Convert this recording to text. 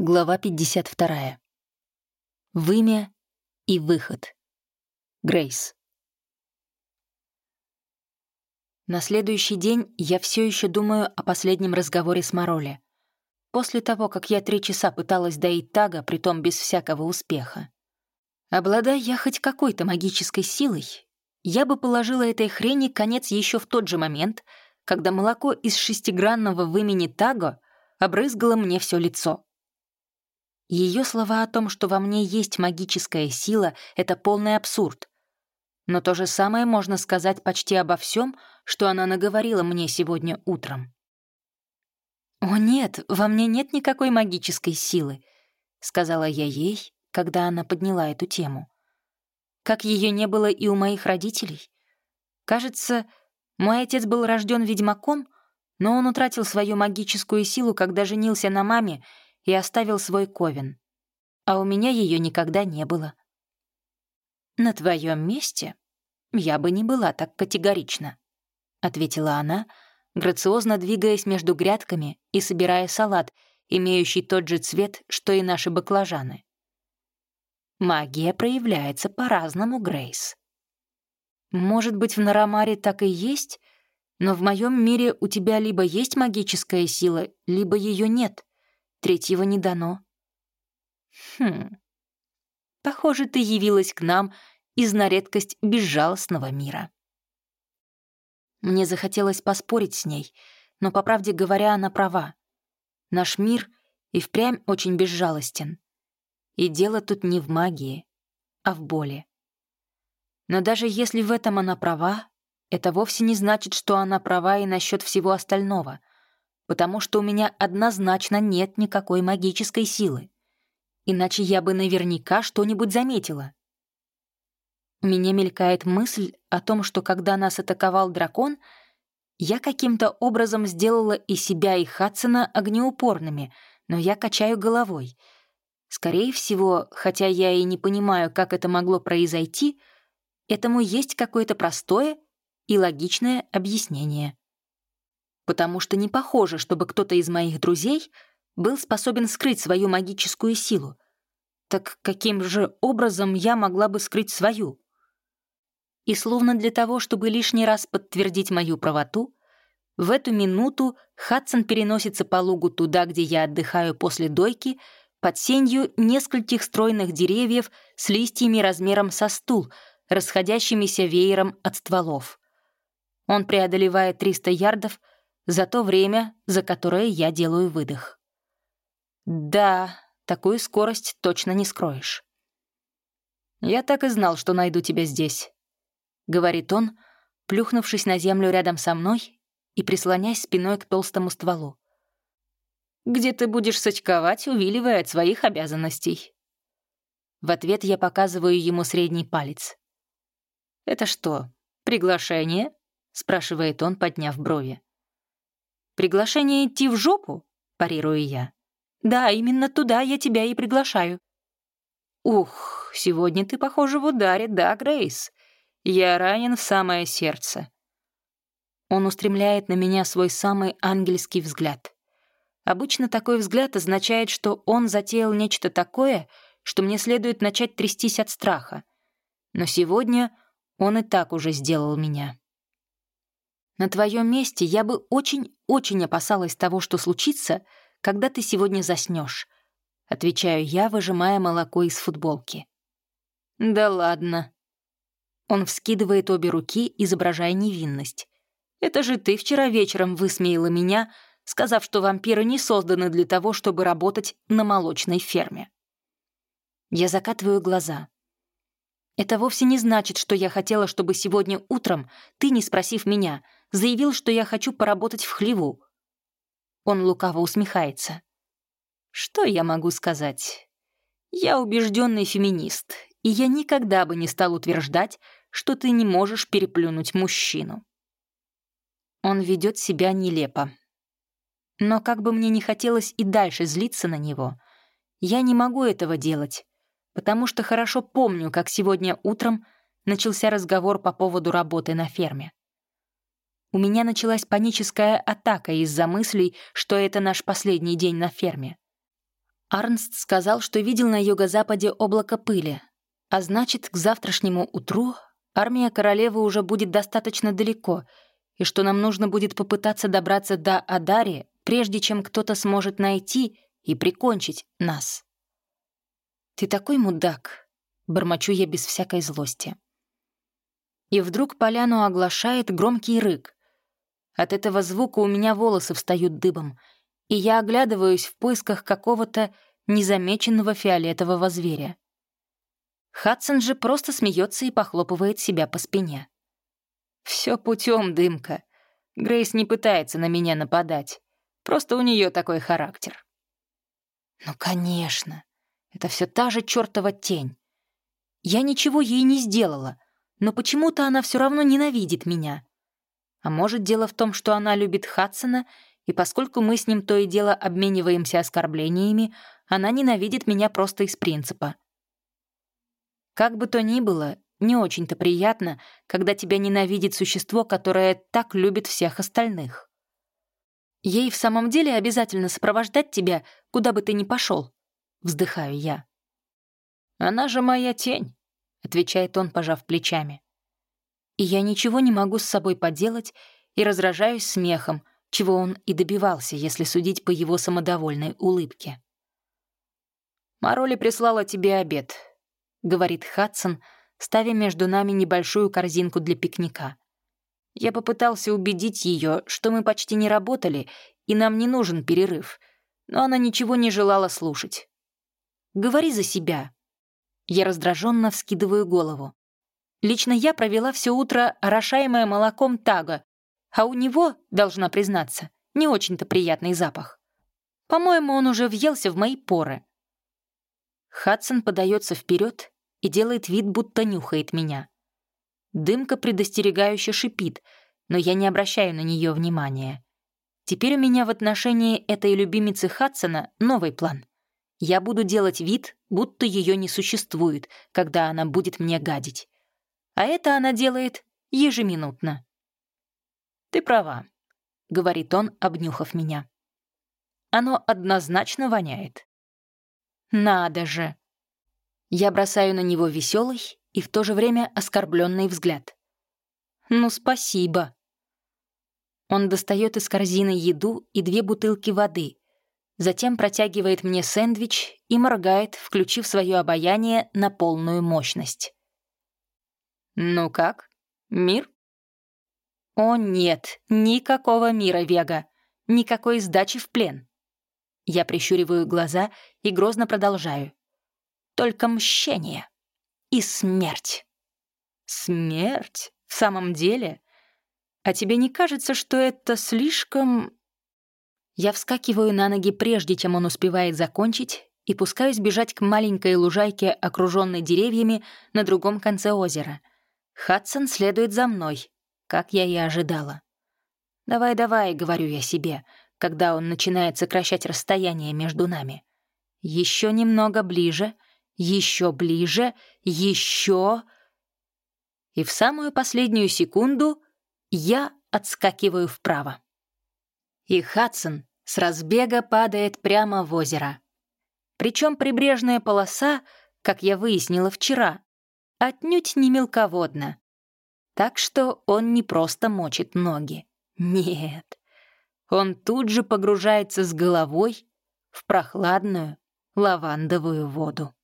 Глава 52. Вымя и выход. Грейс. На следующий день я все еще думаю о последнем разговоре с Мароли. После того, как я три часа пыталась доить Тага, притом без всякого успеха. Обладая я хоть какой-то магической силой, я бы положила этой хрени конец еще в тот же момент, когда молоко из шестигранного вымени Таго обрызгало мне все лицо. Ее слова о том, что во мне есть магическая сила, — это полный абсурд. Но то же самое можно сказать почти обо всем, что она наговорила мне сегодня утром. «О нет, во мне нет никакой магической силы», — сказала я ей, когда она подняла эту тему. Как ее не было и у моих родителей. Кажется, мой отец был рожден ведьмаком, но он утратил свою магическую силу, когда женился на маме и оставил свой ковен. А у меня ее никогда не было. «На твоем месте я бы не была так категорична», — ответила она, грациозно двигаясь между грядками и собирая салат, имеющий тот же цвет, что и наши баклажаны. «Магия проявляется по-разному, Грейс. Может быть, в Нарамаре так и есть, но в моем мире у тебя либо есть магическая сила, либо ее нет. Третьего не дано. Хм. Похоже, ты явилась к нам из на редкость безжалостного мира. Мне захотелось поспорить с ней, но, по правде говоря, она права. Наш мир и впрямь очень безжалостен. И дело тут не в магии, а в боли. Но даже если в этом она права, это вовсе не значит, что она права и насчет всего остального потому что у меня однозначно нет никакой магической силы. Иначе я бы наверняка что-нибудь заметила. Меня мелькает мысль о том, что когда нас атаковал дракон, я каким-то образом сделала и себя, и Хадсона огнеупорными, но я качаю головой. Скорее всего, хотя я и не понимаю, как это могло произойти, этому есть какое-то простое и логичное объяснение потому что не похоже, чтобы кто-то из моих друзей был способен скрыть свою магическую силу. Так каким же образом я могла бы скрыть свою? И словно для того, чтобы лишний раз подтвердить мою правоту, в эту минуту Хадсон переносится по лугу туда, где я отдыхаю после дойки, под сенью нескольких стройных деревьев с листьями размером со стул, расходящимися веером от стволов. Он преодолевает 300 ярдов — за то время, за которое я делаю выдох. Да, такую скорость точно не скроешь. «Я так и знал, что найду тебя здесь», — говорит он, плюхнувшись на землю рядом со мной и прислонясь спиной к толстому стволу. «Где ты будешь сочковать, увиливая от своих обязанностей?» В ответ я показываю ему средний палец. «Это что, приглашение?» — спрашивает он, подняв брови. «Приглашение идти в жопу?» — парирую я. «Да, именно туда я тебя и приглашаю». «Ух, сегодня ты, похоже, в ударе, да, Грейс? Я ранен в самое сердце». Он устремляет на меня свой самый ангельский взгляд. Обычно такой взгляд означает, что он затеял нечто такое, что мне следует начать трястись от страха. Но сегодня он и так уже сделал меня. На твоем месте я бы очень-очень опасалась того, что случится, когда ты сегодня заснешь. Отвечаю я, выжимая молоко из футболки. Да ладно. Он вскидывает обе руки, изображая невинность. Это же ты вчера вечером высмеяла меня, сказав, что вампиры не созданы для того, чтобы работать на молочной ферме. Я закатываю глаза. Это вовсе не значит, что я хотела, чтобы сегодня утром ты, не спросив меня, — заявил, что я хочу поработать в хлеву. Он лукаво усмехается. Что я могу сказать? Я убежденный феминист, и я никогда бы не стал утверждать, что ты не можешь переплюнуть мужчину. Он ведет себя нелепо. Но как бы мне не хотелось и дальше злиться на него, я не могу этого делать, потому что хорошо помню, как сегодня утром начался разговор по поводу работы на ферме. У меня началась паническая атака из-за мыслей, что это наш последний день на ферме. Арнст сказал, что видел на юго-западе облако пыли, а значит, к завтрашнему утру армия королевы уже будет достаточно далеко, и что нам нужно будет попытаться добраться до Адари, прежде чем кто-то сможет найти и прикончить нас. «Ты такой мудак», — бормочу я без всякой злости. И вдруг поляну оглашает громкий рык. От этого звука у меня волосы встают дыбом, и я оглядываюсь в поисках какого-то незамеченного фиолетового зверя. Хадсон же просто смеется и похлопывает себя по спине. Все путем, дымка. Грейс не пытается на меня нападать. Просто у нее такой характер. Ну, конечно. Это все та же чертова тень. Я ничего ей не сделала, но почему-то она все равно ненавидит меня. А может, дело в том, что она любит Хадсона, и поскольку мы с ним то и дело обмениваемся оскорблениями, она ненавидит меня просто из принципа. Как бы то ни было, не очень-то приятно, когда тебя ненавидит существо, которое так любит всех остальных. Ей в самом деле обязательно сопровождать тебя, куда бы ты ни пошел, вздыхаю я. Она же моя тень, отвечает он, пожав плечами. И я ничего не могу с собой поделать и разражаюсь смехом, чего он и добивался, если судить по его самодовольной улыбке. «Мароли прислала тебе обед», — говорит Хадсон, ставя между нами небольшую корзинку для пикника. Я попытался убедить ее, что мы почти не работали, и нам не нужен перерыв, но она ничего не желала слушать. «Говори за себя». Я раздраженно вскидываю голову. Лично я провела все утро, орошаемое молоком тага, а у него, должна признаться, не очень-то приятный запах. По-моему, он уже въелся в мои поры. Хадсон подается вперед и делает вид, будто нюхает меня. Дымка предостерегающе шипит, но я не обращаю на нее внимания. Теперь у меня в отношении этой любимицы Хадсона новый план. Я буду делать вид, будто ее не существует, когда она будет мне гадить. А это она делает ежеминутно. «Ты права», — говорит он, обнюхав меня. «Оно однозначно воняет». «Надо же!» Я бросаю на него веселый и в то же время оскорбленный взгляд. «Ну, спасибо». Он достает из корзины еду и две бутылки воды, затем протягивает мне сэндвич и моргает, включив свое обаяние на полную мощность. «Ну как, мир?» «О нет, никакого мира, Вега, никакой сдачи в плен». Я прищуриваю глаза и грозно продолжаю. «Только мщение и смерть». «Смерть? В самом деле? А тебе не кажется, что это слишком...» Я вскакиваю на ноги, прежде чем он успевает закончить, и пускаюсь бежать к маленькой лужайке, окруженной деревьями, на другом конце озера. Хадсон следует за мной, как я и ожидала. «Давай-давай», — говорю я себе, когда он начинает сокращать расстояние между нами. Еще немного ближе, еще ближе, еще... И в самую последнюю секунду я отскакиваю вправо. И Хадсон с разбега падает прямо в озеро. Причем прибрежная полоса, как я выяснила вчера, отнюдь не мелководна. Так что он не просто мочит ноги. Нет, он тут же погружается с головой в прохладную лавандовую воду.